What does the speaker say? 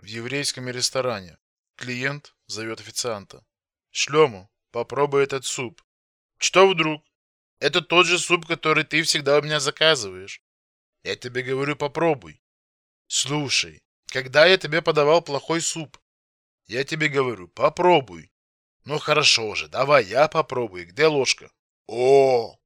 В еврейском ресторане. Клиент зовет официанта. Шлему, попробуй этот суп. Что вдруг? Это тот же суп, который ты всегда у меня заказываешь. Я тебе говорю, попробуй. Слушай, когда я тебе подавал плохой суп? Я тебе говорю, попробуй. Ну хорошо же, давай я попробую. Где ложка? О,